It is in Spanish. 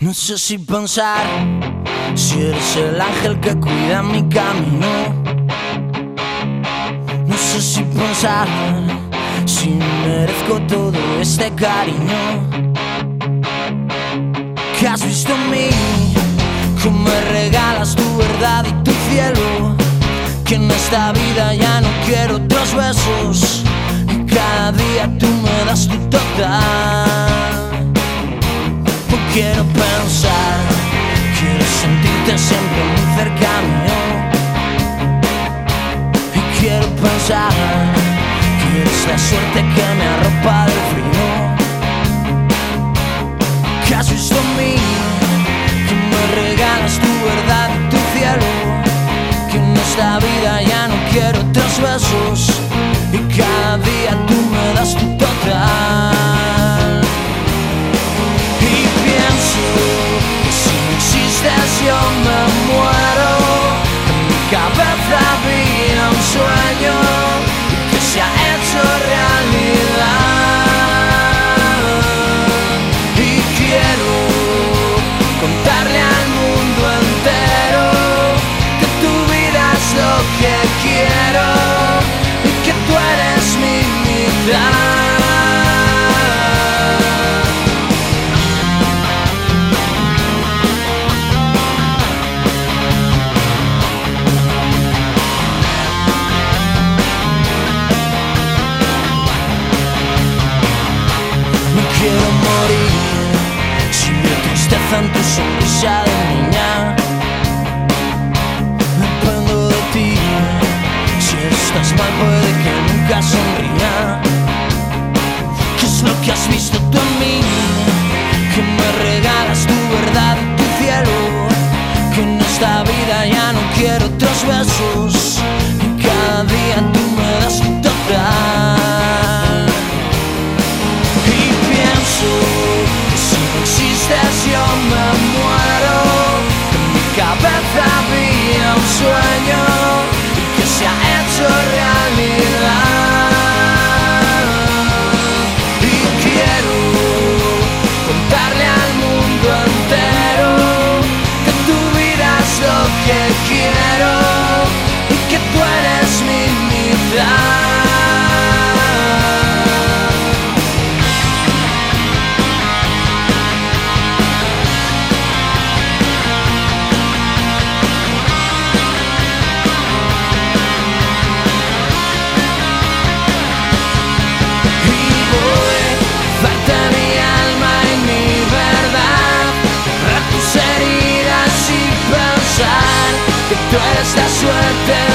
No sé si pensar si eres el ángel que cuida mi camino. No sé si pensar si merezco todo este cariño. Que has visto en mí, que me regalas tu verdad y tu cielo. Que en esta vida ya no quiero otros besos. Y cada día tú me das tu total. No quiero pensar, siempre muy cerca mío. Y quiero pensar que eres la suerte que me arropa del frío. Que has visto que me regalas tu verdad y tu cielo. Que en esta tristeza en sonrisa de niña. Dependo de ti. Si estás mal, puede que nunca sonría. ¿Qué es lo que has visto tú en mí? Que me regalas tu verdad tu cielo. Que en esta vida ya no quiero otros besos. Y cada día tú me das tu total. La